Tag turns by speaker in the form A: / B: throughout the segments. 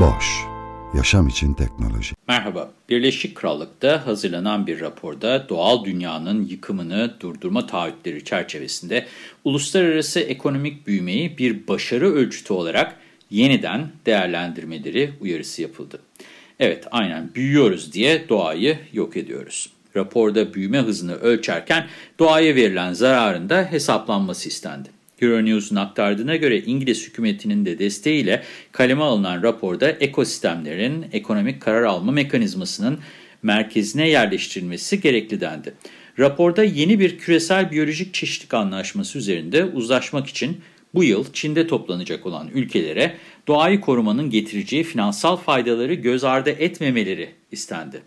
A: Boş, yaşam için teknoloji.
B: Merhaba, Birleşik Krallık'ta hazırlanan bir raporda doğal dünyanın yıkımını durdurma taahhütleri çerçevesinde uluslararası ekonomik büyümeyi bir başarı ölçütü olarak yeniden değerlendirmeleri uyarısı yapıldı. Evet, aynen büyüyoruz diye doğayı yok ediyoruz. Raporda büyüme hızını ölçerken doğaya verilen zararın da hesaplanması istendi. Euronews'un aktardığına göre İngiliz hükümetinin de desteğiyle kaleme alınan raporda ekosistemlerin ekonomik karar alma mekanizmasının merkezine yerleştirilmesi gerekli dendi. Raporda yeni bir küresel biyolojik çeşitlilik anlaşması üzerinde uzlaşmak için bu yıl Çin'de toplanacak olan ülkelere doğayı korumanın getireceği finansal faydaları göz ardı etmemeleri istendi.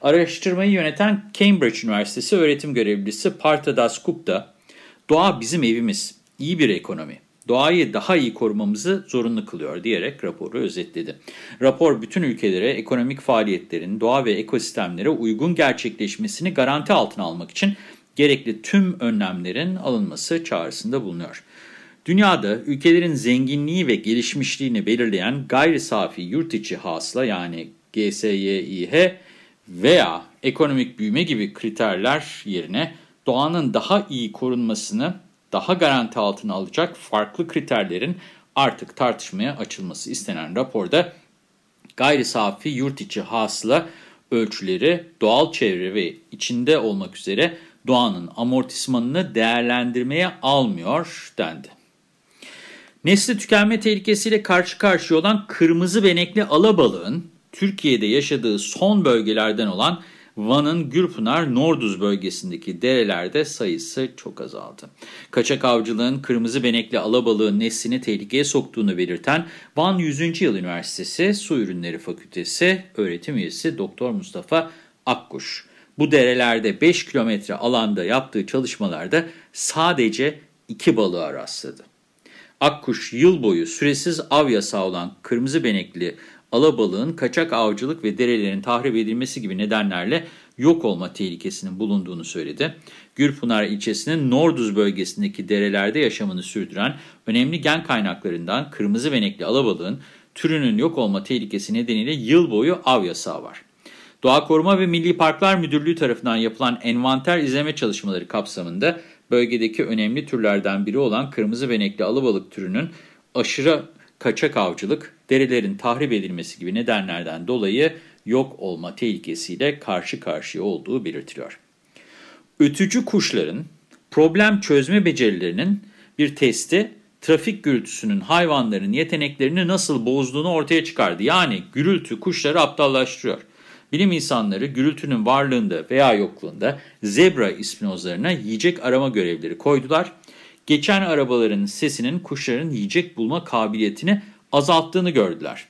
B: Araştırmayı yöneten Cambridge Üniversitesi öğretim görevlisi Partha Dasgupta, doğa bizim evimiz, iyi bir ekonomi, doğayı daha iyi korumamızı zorunlu kılıyor diyerek raporu özetledi. Rapor bütün ülkelere ekonomik faaliyetlerin doğa ve ekosistemlere uygun gerçekleşmesini garanti altına almak için gerekli tüm önlemlerin alınması çağrısında bulunuyor. Dünyada ülkelerin zenginliği ve gelişmişliğini belirleyen gayri safi yurt içi hasıla yani GSYİH veya ekonomik büyüme gibi kriterler yerine doğanın daha iyi korunmasını daha garanti altına alacak farklı kriterlerin artık tartışmaya açılması istenen raporda gayri safi yurt içi hasıla ölçüleri doğal çevre ve içinde olmak üzere doğanın amortismanını değerlendirmeye almıyor dendi. Nesli tükenme tehlikesiyle karşı karşıya olan kırmızı benekli alabalığın Türkiye'de yaşadığı son bölgelerden olan Van'ın Gürpınar Norduz bölgesindeki derelerde sayısı çok azaldı. Kaçak avcılığın kırmızı benekli alabalığın neslini tehlikeye soktuğunu belirten Van 100. Yıl Üniversitesi Su Ürünleri Fakültesi öğretim üyesi Doktor Mustafa Akkuş. Bu derelerde 5 kilometre alanda yaptığı çalışmalarda sadece iki balığa rastladı. Akkuş yıl boyu süresiz av yasağı olan kırmızı benekli alabalığın kaçak avcılık ve derelerin tahrip edilmesi gibi nedenlerle yok olma tehlikesinin bulunduğunu söyledi. Gürpınar ilçesinin Norduz bölgesindeki derelerde yaşamını sürdüren önemli gen kaynaklarından kırmızı benekli alabalığın türünün yok olma tehlikesi nedeniyle yıl boyu av yasağı var. Doğa Koruma ve Milli Parklar Müdürlüğü tarafından yapılan envanter izleme çalışmaları kapsamında bölgedeki önemli türlerden biri olan kırmızı benekli alabalık türünün aşırı kaçak avcılık, derilerin tahrip edilmesi gibi nedenlerden dolayı yok olma tehlikesiyle karşı karşıya olduğu belirtiliyor. Ötücü kuşların problem çözme becerilerinin bir testi trafik gürültüsünün hayvanların yeteneklerini nasıl bozduğunu ortaya çıkardı. Yani gürültü kuşları aptallaştırıyor. Bilim insanları gürültünün varlığında veya yokluğunda zebra ispinozlarına yiyecek arama görevleri koydular. Geçen arabaların sesinin kuşların yiyecek bulma kabiliyetini azalttığını gördüler.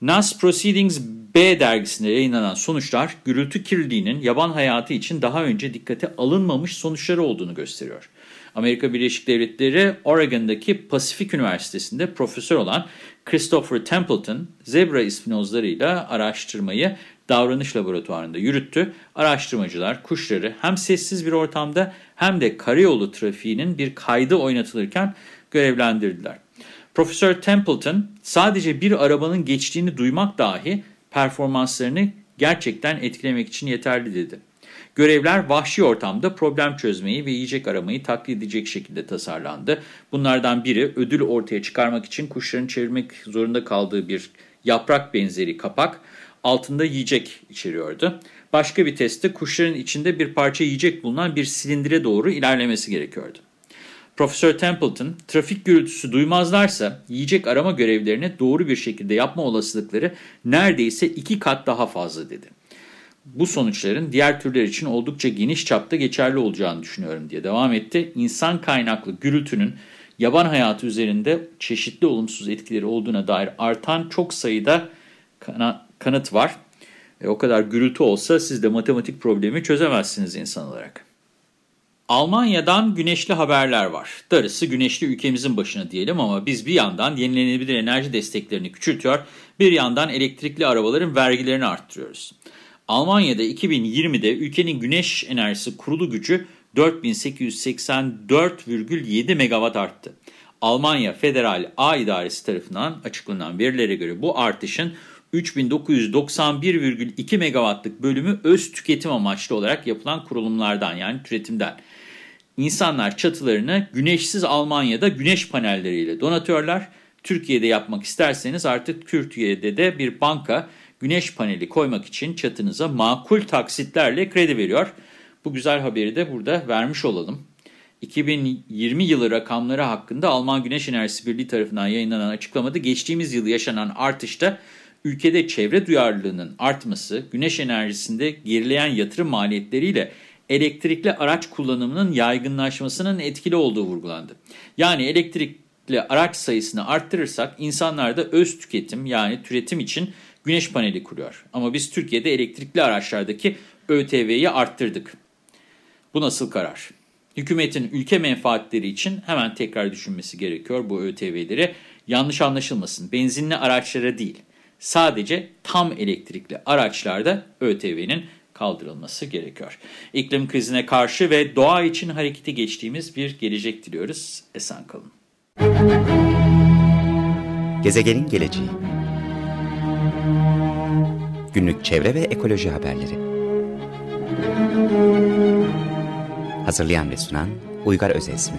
B: NAS Proceedings B dergisinde yayınlanan sonuçlar gürültü kirliliğinin yaban hayatı için daha önce dikkate alınmamış sonuçları olduğunu gösteriyor. Amerika Birleşik Devletleri Oregon'daki Pasifik Üniversitesi'nde profesör olan Christopher Templeton, zebra ispinozlarıyla araştırmayı davranış laboratuvarında yürüttü. Araştırmacılar kuşları hem sessiz bir ortamda hem de karayolu trafiğinin bir kaydı oynatılırken görevlendirdiler. Profesör Templeton sadece bir arabanın geçtiğini duymak dahi performanslarını gerçekten etkilemek için yeterli dedi. Görevler vahşi ortamda problem çözmeyi ve yiyecek aramayı taklit edecek şekilde tasarlandı. Bunlardan biri ödül ortaya çıkarmak için kuşların çevirmek zorunda kaldığı bir yaprak benzeri kapak altında yiyecek içeriyordu. Başka bir testte kuşların içinde bir parça yiyecek bulunan bir silindire doğru ilerlemesi gerekiyordu. Profesör Templeton, trafik gürültüsü duymazlarsa yiyecek arama görevlerini doğru bir şekilde yapma olasılıkları neredeyse iki kat daha fazla dedi. bu sonuçların diğer türler için oldukça geniş çapta geçerli olacağını düşünüyorum diye devam etti. İnsan kaynaklı gürültünün yaban hayatı üzerinde çeşitli olumsuz etkileri olduğuna dair artan çok sayıda kana kanıt var. E, o kadar gürültü olsa siz de matematik problemi çözemezsiniz insan olarak. Almanya'dan güneşli haberler var. Darısı güneşli ülkemizin başına diyelim ama biz bir yandan yenilenebilir enerji desteklerini küçültüyor, bir yandan elektrikli arabaların vergilerini arttırıyoruz. Almanya'da 2020'de ülkenin güneş enerjisi kurulu gücü 4884,7 megawatt arttı. Almanya Federal A İdaresi tarafından açıklanan verilere göre bu artışın 3991,2 megawattlık bölümü öz tüketim amaçlı olarak yapılan kurulumlardan yani türetimden. İnsanlar çatılarını güneşsiz Almanya'da güneş panelleriyle donatıyorlar. Türkiye'de yapmak isterseniz artık Türkiye'de de bir banka güneş paneli koymak için çatınıza makul taksitlerle kredi veriyor. Bu güzel haberi de burada vermiş olalım. 2020 yılı rakamları hakkında Alman Güneş Enerjisi Birliği tarafından yayınlanan açıklamada geçtiğimiz yıl yaşanan artışta ülkede çevre duyarlılığının artması, güneş enerjisinde gerileyen yatırım maliyetleriyle elektrikli araç kullanımının yaygınlaşmasının etkili olduğu vurgulandı. Yani elektrikli araç sayısını arttırırsak insanlar da öz tüketim yani türetim için güneş paneli kuruyor. Ama biz Türkiye'de elektrikli araçlardaki ÖTV'yi arttırdık. Bu nasıl karar? Hükümetin ülke menfaatleri için hemen tekrar düşünmesi gerekiyor bu ÖTV'leri. Yanlış anlaşılmasın benzinli araçlara değil sadece tam elektrikli araçlarda ÖTV'nin kaldırılması gerekiyor. İklim krizine karşı ve doğa için harekete geçtiğimiz bir gelecek diliyoruz. Esen kalın.
C: Gezegenin geleceği Günlük çevre ve ekoloji haberleri Hazırlayan ve sunan Uygar Özesmi